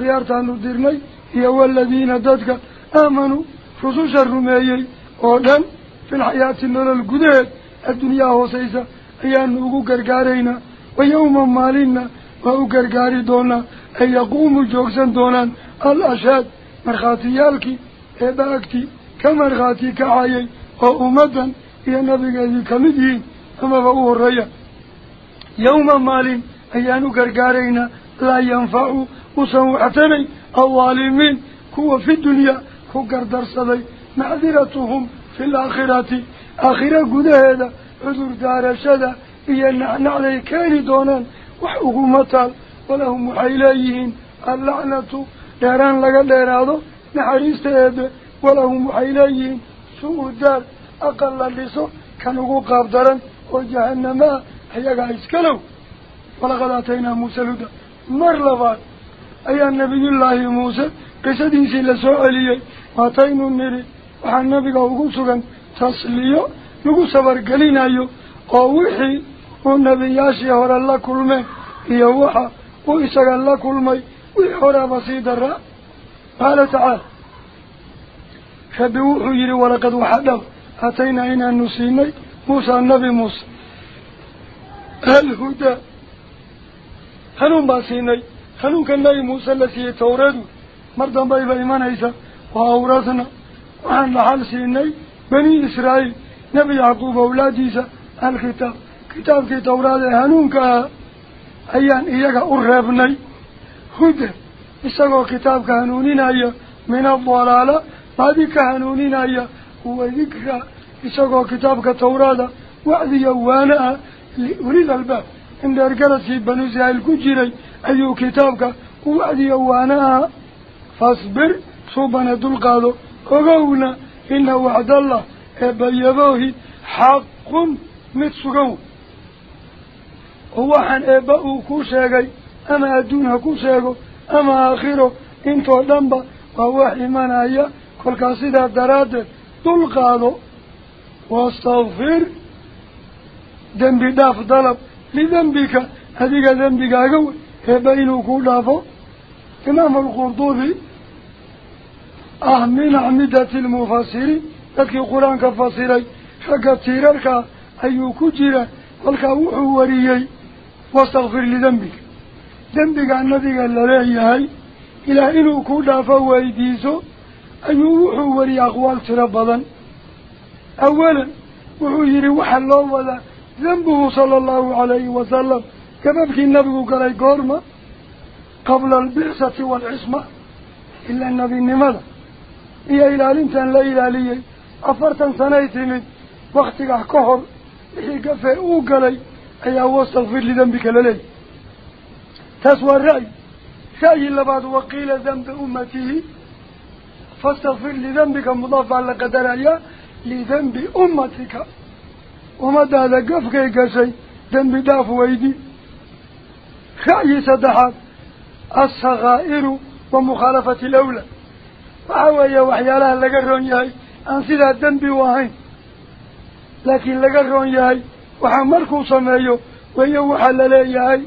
إذنك كلك ألا توقع وما دعاء الكافرين لا توق مدد ما إلا في ضلال يقويو إيطعب خسار وعناي ونتيجة لك مقارو إن أنك إباء أي ننصروا وقرقارينا رسولنا خيارتان ندرني هي والذين ددك آمنوا رسوش الرميي ودن في الحياة النور القدير الدنيا هوسيسة أيان نوغو قرقارينا ويوما مالينا وهو قرقاري دونا دونا لا ينفعوا وسوعتني الظالمين كوا في الدنيا كو قردر صدي معذرتهم في الآخرة. آخرة قد هذا عذر دار شدا إيا نعنى كاني دونان وحكومتال ولهم محيليهن اللعنة. داران لغا ديرادو نحريست هذا ولهم محيليهن سوء الدار أقل لسو كانوا قابدرا وجهنم حيقا إسكالو ولقد أتينا موسى لدى مر لفات أي النبي الله موسى قصدين سيلا سؤالي واتينو النري وحان نبيك وقوسوكا تصليو نقو سبر قلينايو ووحي ونبياشي هورا الله كلمي إيا وحا وإساق الله كلمي وحورا بسيط الرأ. قال تعالى فبوحو يري هنون باسيني هنون كان نبي موسى الذي تورد مرضا بايبا إيمان عيسى وأورثنا وعن لحال سيني بني إسرائيل. نبي يعقوب أولاديسا الكتاب كتاب. في توراة هنونك أيان إياك أرهبني. هدى إساقو كتاب كهنونين أيا من الضلالة بعد كهنونين أيا هو ذكرى إساقو كتاب كتوراة وعدي يوانا لأولي الباب عند أرقلت في بنو إسرائيل كجيري أيو كتابك؟ وعدي يوانا فاصبر صوبنا دلقادو. وقونا إن وعد الله إبا حق متسقو هو حن إبا كوشيغي أما أدونها كوشيغو أما آخره إنتو دنبا وهو حمان آيا كل كاسيدا دراد دلقادو. واستغفر ذنبي لذنبك هذه ذنبك أقوى هبين كل دافو؟ إمام القرطبي أهمين عمدة المفسرين لكي قرآن كفسيري حقا تيرالك أيو كجيرا ولك أوحو وريي واستغفر لذنبك. ذنبك عن نبيك اللي إلى إنو كل دافو ويديسو أيو أوحو وري أقوال ترى أولا وحو يري وحا الله ذنبه صلى الله عليه وسلم. كما بكي النبي قال قرما قبل البعثة والعصمة. إلا النبي النمال إيا إلى لنتان لا إلى لي. أفرتا سنيت من وقتك كهر. إيا قفئ أوقلي. أي أوستغفر لذنبك للي تسوى الرأي. شاي إلا بعد وقيل ذنب أمته. فاستغفر لذنبك مضافع لقدر أيها لذنب أمتك. وما هذا قفك يكسي دم بداف ويدي. خعي صدحات. الصغائر ومخالفة الأولى. فهو يوحي الله لك الرون ياهي أنصد الدم بواهين لكن لك الرون ياهي وحمركو صميه ويوحى للي ياهي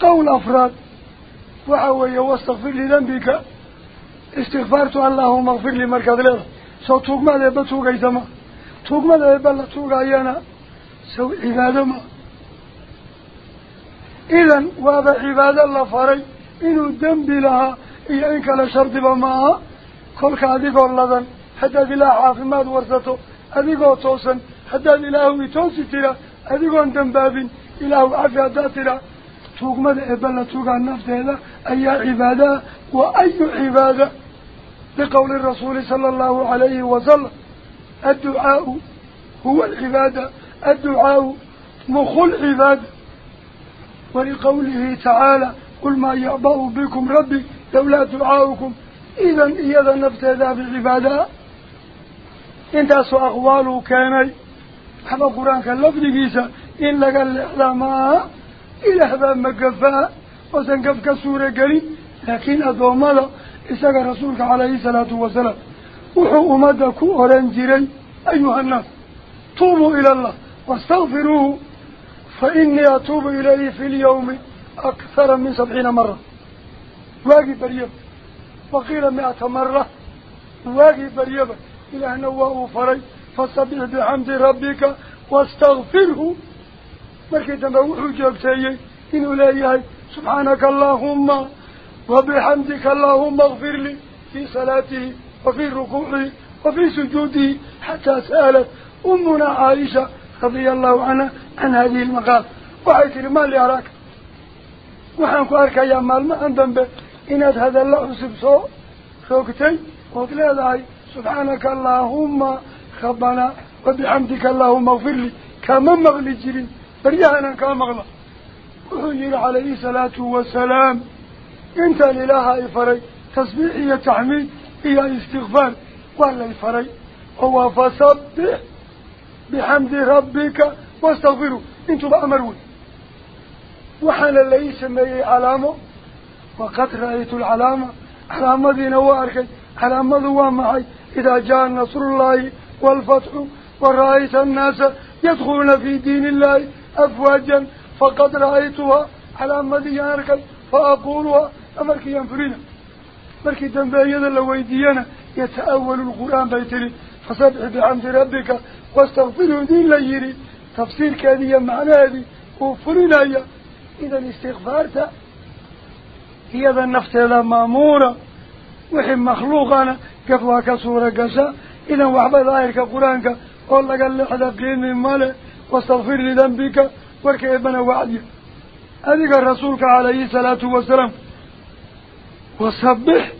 قول أفراد. فهو يوستغفر لذنبك استغفرت اللهم اغفر لي مركز لغة سوتوك ماذا اي ايزمه ثم ذا بل تغاينا سو عبادة ما. إذن وهذا عباد الله فري إنه الدنب لها إياك لشرط بماها كل هذه اللذن حتى إله عافمات ورثته هذه توسا حتى إله توسي ترى هذه الدنباب إله عافية ترى ثم ذا بل تغاينا النفس هذا أي عبادة وأي عبادة لقول الرسول صلى الله عليه وسلم. Adducaau huwa alcibaada adducaau mukhu lcibaada ولقوله تعالى قل ما يعبأ بكم ربي لولا دعاؤكم. إذا إيضا نفتدى بعبادة انت سو أقواله كاني حبا قرآن كاللفظ جيسا إن لك الإعلاماء إلى هذا مقفاء وسنقف كسورة قريب. لكن أدوما إساق رسولك عليه الصلاة والسلام. وحو أمدك أورنجري أيها الناس. توبوا إلى الله واستغفروه فإني أتوب إليه في اليوم أكثر من سبعين مرة. واجي بريب وقيل مئة مرة. واجي بريب إلى نواه فري فاستبع بحمد ربك واستغفره. مركي تنبوحوا جابتايي إنه لا يهي. سبحانك اللهم وبحمدك اللهم اغفر لي في صلاته. وفي ركوعه وفي سجوده حتى سألت أمنا عائشة رضي الله عنها عن هذه المقال وحيث ما اللي أراك؟ وحنك أرك يا مال ما عندهم به إن هذا الله سبسو خوكتي وقل هذا سبحانك اللهم خبنا وبحمدك اللهم اغفر لي. كما مغلي جرين بريانا كما مغلى. وحجر عليه الصلاة والسلام. أنت لله إفري هي استغفار ولا إفري هو فسبح بحمد ربك واستغفروا أنتوا بأمرون وحال اللي سمي علامة. وقد رأيت العلامة. علامة ذي نوارك علامة ذوامعي إذا جاء نصر الله والفتح ورأيت الناس يدخلون في دين الله أفواجا فقد رأيتها. علامة ذي يارك فأقولها. أمرك مركي لو ويدينا يتأول القرآن بيتري فسبح بحمد ربك واستغفره دين ليري تفسير كذي معنى هذه وفرنا إذا الاستغفار هي ذا النفس هذا مامورة وحي مخلوقنا كفوا كسورة قسا إذا وحبا ظاهرك قرآنك قول لك اللي حدا قيم ماله واستغفر لذنبك وركيبنا وعدي هذه الرسولك عليه الصلاة والسلام وصبح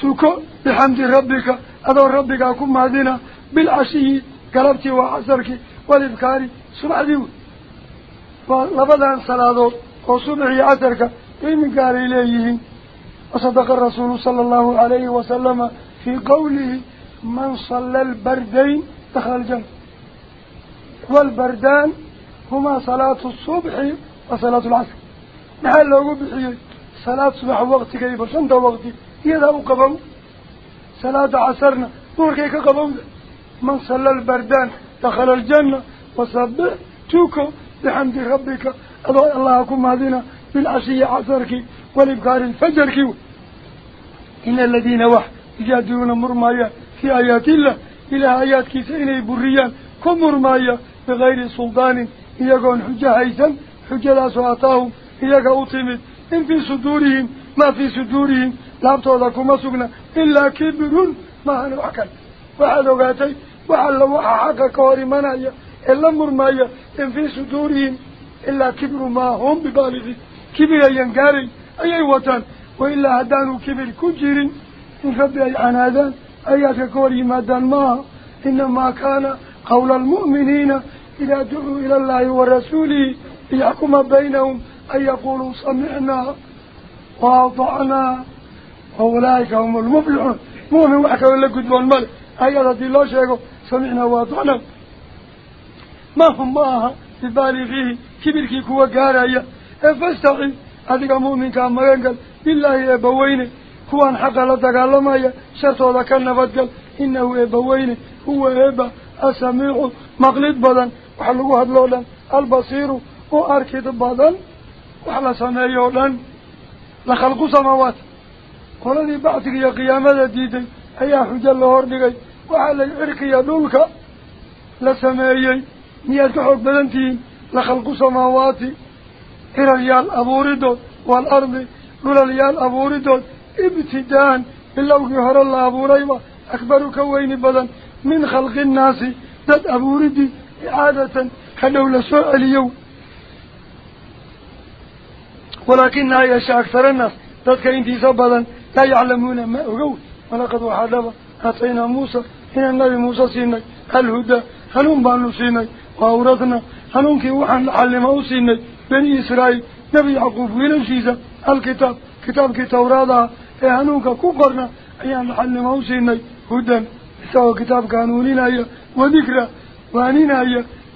تكو بحمد ربك. أدو ربك أكون مهدنا بالعشي قلبتي وعصرك والإبكاري سبع ديو ولبدان صلاة وصبعي عصرك إيمن قال إليه. وصدق الرسول صلى الله عليه وسلم في قوله من صلى البردين دخل الجنة. والبردان هما صلاة الصبح وصلاة العصر. نحن لو صلاة صبح وقت كيف شنط وقتي؟ يدا قبو صلاة عصرنا. دور كيف قبو من صلى البردان دخل الجنة. وصبح توكو بحمد ربك. أضوء الله أكم هذين بالعشي عصرك. والإبكار الفجر كيو. إن الذين وح يجادلون مرمايا في آيات الله. إلى آيات كيسين بريان. كمر مايا بغير سلطان. يقول لا إن في صدورهم ما في صدورهم لابتو لكم سقنا إلا كبر ما أنا وحكا وحد وقاتي وحل وحا حقا كوري منايا إلا مرمايا إن في صدورهم إلا كبر ما هم ببالغي. كبر ينقاري أي وطن. وإلا هدانوا كبر كجير إن ربي أي أيات كوري مادان ما إنما كان قول المؤمنين إذا دعوا إلى الله ورسوله ليحكم بينهم. أن يقولوا سمعنا وأطعنا وأولئك هم المفلحون. مؤمن وحكا ولا قدوان ملك أيات دي الله شيخ سمعنا وأطعنا. ما هم معها ببالغيه كبيركي كوا قاريا فاستقي. هذا مؤمن كان مغنقل بالله إبوينه كوان حقا لتقالمايا شرطو ذا كان نفدقل إنه إبوينه هو إبا السميع مقلد بدن. وحلقوا هدلولا البصير. وأركد بدن. وحلا سميعولا لخلق سماوات. ولذي بعثك يا قيامة ديدي. أي حجة الله هردقي وحلا العرق يدولك لسميعي مياد كحوك بدنتين لخلق سماوات. إلى ريال أبوردو والأرض. لولا ريال أبوردو. ابتداء. باللوغي هر الله أبوريبا أكبر كوين بدن. من خلق الناس. دد أبوردي إعادة كدولة سوء اليوم ولكن يشاء أكثر الناس ذاتك انتي سبدا لا يعلمون ما أقول ولقد وحدب أعطينا موسى. إن النبي موسى سيني. الهدى هنون بانو سيني؟ وأورثنا هنون كي وحن لعلمه سيني؟ بني إسرائيل. نبي يعقوب وينشيزة الكتاب. كتاب كي تورادا إيه هنونك كوكرنا أيام لعلمه سيني. هدى. سوى كتاب قانونين وذكرى. وانين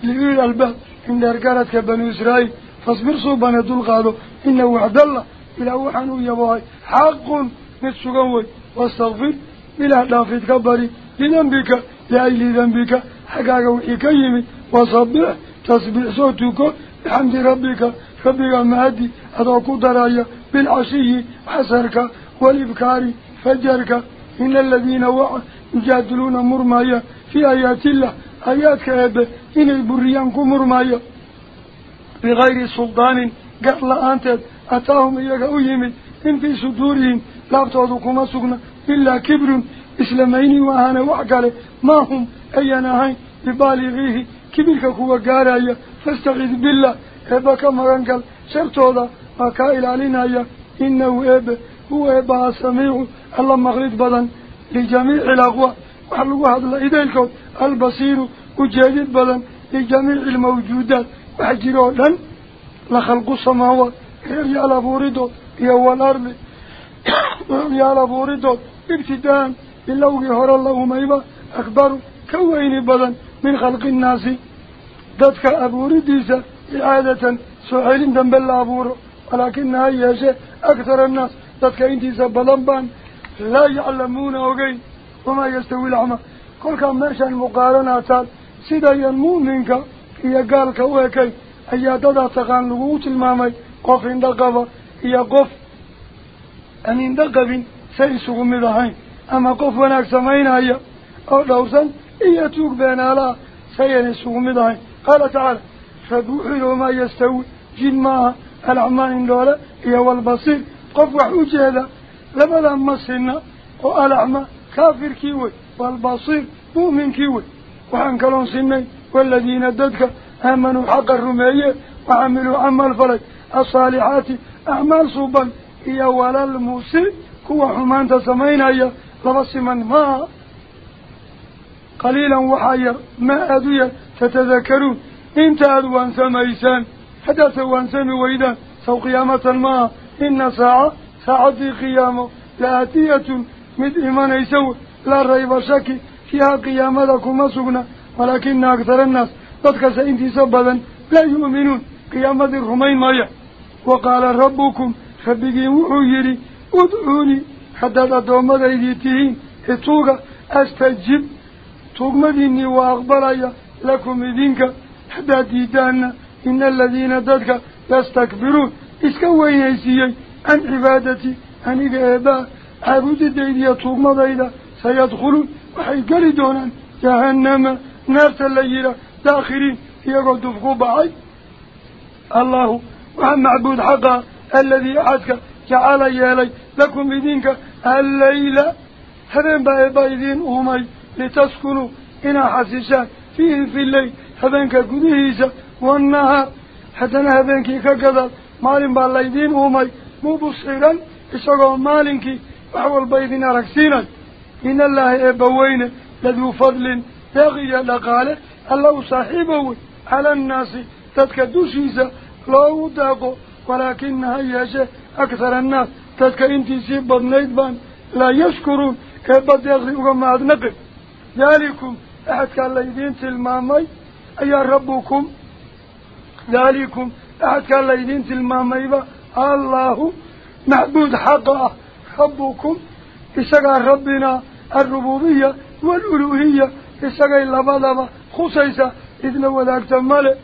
لغير الباب إن درقالتك بني إسرائيل. فاصبر صوبنا دول قادو إنه وعد الله إلى وحنو يبوهي حق نتسقوي واستغفر إلى دافد كبري لذنبك لأجل ذنبك حقاك وحكيمي وصبح تصبح صوتك بحمد ربك ربك مهدي أدوكو درايا بالعشي حسرك والإبكار فجرك إن الذين يجادلون مرمايا في آيات الله آيات كهبة إن بغير سلطان. قال أنت أتاهم إياك أيمن إن في صدورهم لا بتعضكم سقنا إلا كبر. إسلامين وأنا وعقال ما هم أينا هاي ببالغيه. كبيرك هو قارايا فاستغذ بالله. إباك مرنقل شرطوضا وكائل علينا إنه إب. هو إبا سميع. الله مغرد بدن. لجميع الأقوى وحلقوا هذا إذا البصير. وجديد بدن. لجميع الموجودات. وحجروا لن لخلق السماوات. يا بوردو يا الأرض يا بوردو إبتداء. باللوغي هر الله ميبا. أكبر كوين بدن من خلق الناس. ذاتك أبورديسا إعادة سعيل دنب الأبور ولكنها يشاء أكثر الناس. ذاتك انتيسا بلنبان. لا يعلمون وغين وما يستوي العمى. كل كان ماشا المقارنات سيدا ينمو منك. هي قالك وهكي هي دادا تقان لغوت المامي قف اندقبا هي قف أن اندقب سيسو مدهين. أما قف وناك سمعين هيا أو دوسا هي توق بين ألا سيسو مدهين. قال تعالى فبوحي وما يستوي جن ماها العمان اندولا هي والبصير. قف وحوج هذا لما لما سنة وألعما كافر كيوي والبصير مؤمن كيوي. وحن كلون سنين والذين ددك آمنوا حق الرمية وعملوا عمل فلك. الصالحات أعمال صوبا. هي ولا الموسي. كوا حمان تسمين لبس من ما قليلا وحير ما أدوية تتذكرون. انت أدوان سميسان حدث وان سمي ويدا سو قيامة الماء إن ساعة. ساعة قيامة. لآتية مد إيمان يسوي لا ريب شك. فيها قيامتكم سقنا ولكن أكثر الناس ضدك سإنتي سببا لا يؤمنون. قيامة الرمين مايا. وقال ربكم خبقي وحيري ادعوني. حتى تدوم ذيتين اتوغا أستجب. تغمديني وأقبلي لكم إذنك حتى ديدان إن الذين ضدك يستكبرون. اسكوين يسيي عن عبادتي عن إباء عبود الديدية تغمضي سيدخلون؟ وحي قردونا jahannama نار تلجيرا داخرين يقول دفقوا بعي الله ومعبود حقا الذي أعدك جعل يالي لكم بدينك الليلة هذين باي باي دين أمي لتسكنوا إنا حسيشان فيه في الليل. هذينك قديسة والنهار. حتى هذينك كقدر مالين باي دين أمي. مبصيرا إشغال مالينك أحوال باي دين أركسينا. إن الله إبوين لذو فضل بغي لقاله الله صاحبه على الناس. تدك دوشيسة لو داقو ولكن هياشة أكثر الناس. تدك انتي سيب بضنيدبان لا يشكرون كبض يغري أغمى أذنقل ذلكم أحد كان ليدين تلمامي أي ربكم؟ ذلكم أحد كان ليدين تلمامي الله معبود حقه ربكم. إشكال ربنا الربوبية والألوهية. إساقي لبادما خصيصا إذن وذاك تماله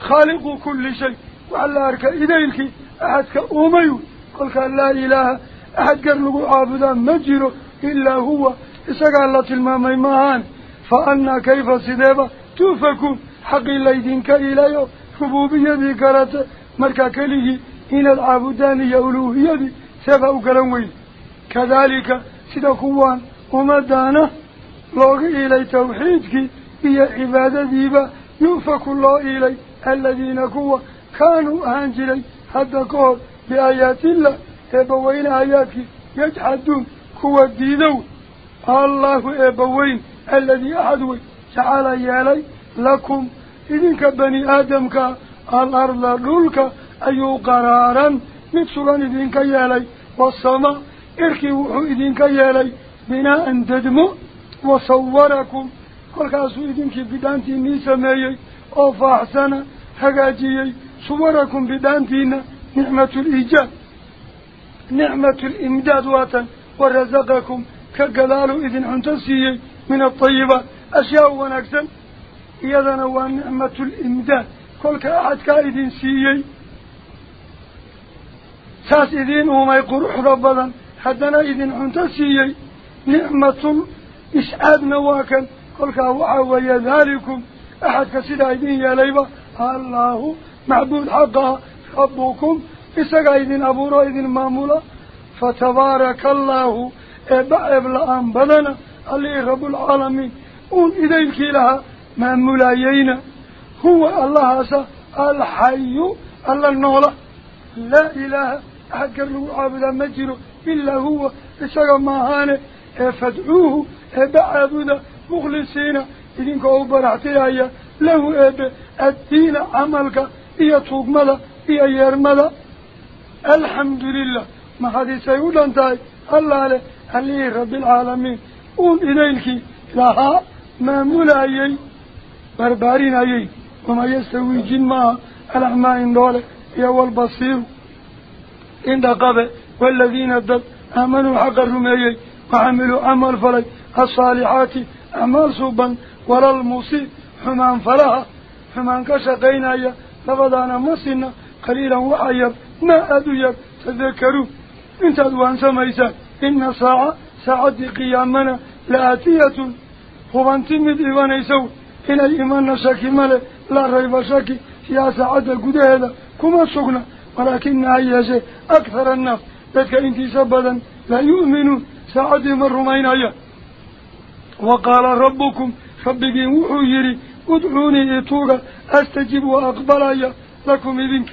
خالق كل شيء وعلى أركا إذنك أحدك قل كأن لا إله أحد قرنك عابدا مجيره إلا هو إساقي الله تلمامي مهان فأنا كيف سيديبا توفكم حق الله دينك إليه فبوب يدي قرات ملكا كليه إن العابدان يولوه يدي سفاوك كرموه كذلك سيدكوان ومدانه لغي إلي توحيدك هي عبادة ديبا يوفك الله إلي الذين كوا كانوا أهانجلي حتى قول بآيات الله إبوين آياتك يجحدون كوا الديدو الله إبوين الذي أحدوا تعالى يالي لكم إذنك بني آدمك الأرض للك أي قرارا مثلان إذنك يالي والسماء إركي وحو إذنك يالي بناء تدمو وصوركم. كل كاسويدين كي بدانتي نيسمي أو فاحسنا حاجاجي صوركم بدانتينا نعمة الإيجاد. نعمة الإمداد واتن ورزقكم. كالقلال إذن عنتسيي من الطيبة. أشياء ونكسن إذن هو نعمة الإمداد. كل كأحد كايدين سيي. ساس إذن هو ما يقرح ربضا حدنا إذن عنتسيي نعمة إسعاد نواكا قلك وعوى ذلكم. أحد كسيد عيدين يا ليبا. الله معبود حقها. أبوكم إسعاد عيدين أبو رايدين مامولا. فتبارك الله. أبعب لأن بدنا اللي رب العالمين. أون إذيك لها مامولايين هو الله أسا الحي. الله النولة لا إله. أحد كرلو عابدا مجره إلا هو. إسعاد ماهانه. فادعوه بعضنا مخلصين إذنك أوبر اعتيايا له أب الدين عملك هي ملا هي يرملا الحمد لله. ما هذه سيقول أنتاي الله علي أليه رب العالمين. قوم إليك. لها ما ملايين بربارين أيي وما يستوي جن ما معها الأعماء دولة. يا والبصير. إن دقابة. والذين أدد آمنوا حق الرمي وعملوا عمل فلي. الصالحات أعمال صوبا ولا الموسي. حمان فلها حمان كشقين أي لفضان مصنا قليلا وحير ما أدوية تذكروا. إن تدوان سميسا إن ساعة ساعة قيامنا لآتية هو انتمد إيوان إيسو إن الإيمان شاكي ملي لا ريب شاكي. فيها ساعة قد هذا كما شقنا ولكن أي شيء أكثر الناس. لذلك انتسابدا لا يؤمنون. ساعة مرمين أيها وقال ربكم ربك وحجري ادعوني إتوغا استجب واقبلايا لكم ابنك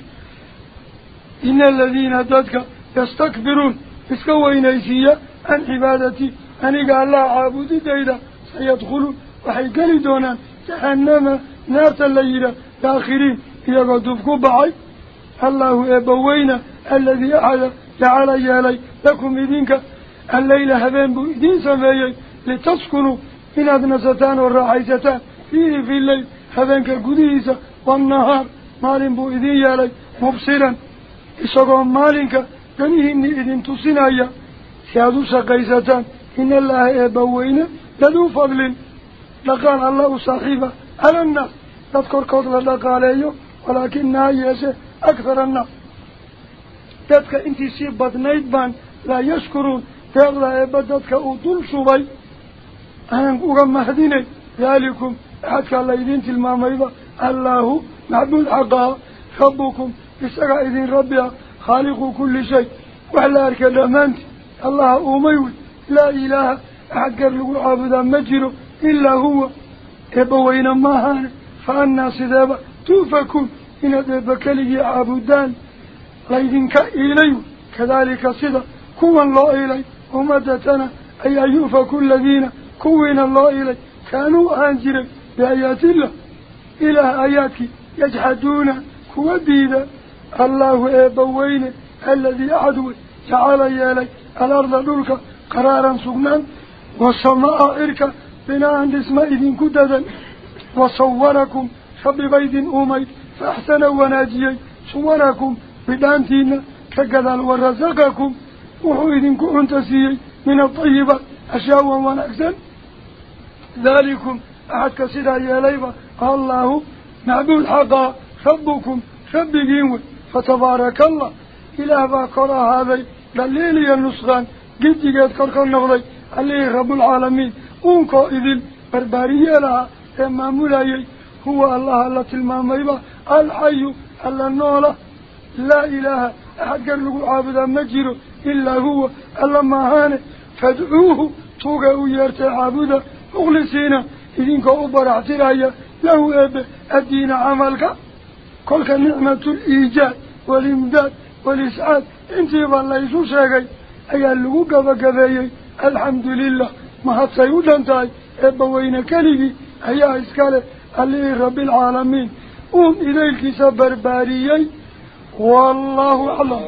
إن الذين ذاتك يستكبرون. اسكوين ايسية عن عبادتي. ان قال لا عابدي ديدا. سيدخلوا وحيقلي دونا. جهنم نارت الليلة داخرين. يغدفكوا بعي. الله أبوين. الذي أعلى جعل يالي. لكم ابنك الليلة هبين بو ادين سمايي لتسكنوا إلى نزتان والرحيزتان فيه في الليل هذانك القديسة والنهار. مالين بوئذين يالي مبصيرا إساقهم مالينك كانهن إذن تسين أي سيادوسا قيزتان إن الله يبوين لدو فضل. لقال الله صاحبة على الناس. تذكر قضل لك عليه ولكن نايسه أكثر الناس. تذكر انتسيب بطنيت بان لا يشكرون. تغلى بطنك أطول شبيه aanan uga mahdinay ذلكم حتى الله إذن تلماميبا. الله معبود حقا ربكم إسقى إذن ربيا خالق كل شيء. وعلى أرك الأمانت الله أميوي لا إله أحقر له عابدا مجره إلا هو. إبوين ماهان فأنا صدابا توفكم. إن أدبك لي عابدان. ليدنك إليه كذلك صدا كوا الله إليه ومدتنا. أي يوفك الذين كوين الله إليه كانوا أنجرا بآيات الله. إله آياتك يجحدون كوا ديدا الله إبوين الذي أعدوه. جعل يالي الأرض دولك قرارا سغنان والسماء إركا بناء إذن كددا. وصوركم شب بيد أوميت فأحسن وناجيي صوركم بدانتين كقدال ورزقكم. وحو إذن كنتسيي من الطيبة. أشياء ونأكسن. ذلكم أحد كسيدا ياليبا الله معبود حقا. ربكم ربكين فتبارك الله. إله باكرا هذا. دليل النسخان قد جيد كركا نغضي عليه رب العالمين. أنكو إذن بربارية لها مولاي هو الله التي الماميبا الحي. ألا النولة لا إله. أحد قرلق عابدا مجره إلا هو. ألا ماهانه فادعوه. توقعوا يرتع عابدا مغلسين إذن كأبر اعترايا له أب الدين عملك. كلك نعمة الإيجاد والإمداد والإسعاد. انتبه الله يسوع شاقي أي اللغو قبا قبايي الحمد لله. ما هتصيودان تاي إبوين كليبي أي إسكالي اللي رب العالمين. أم إليك سبر باريي والله أعلم.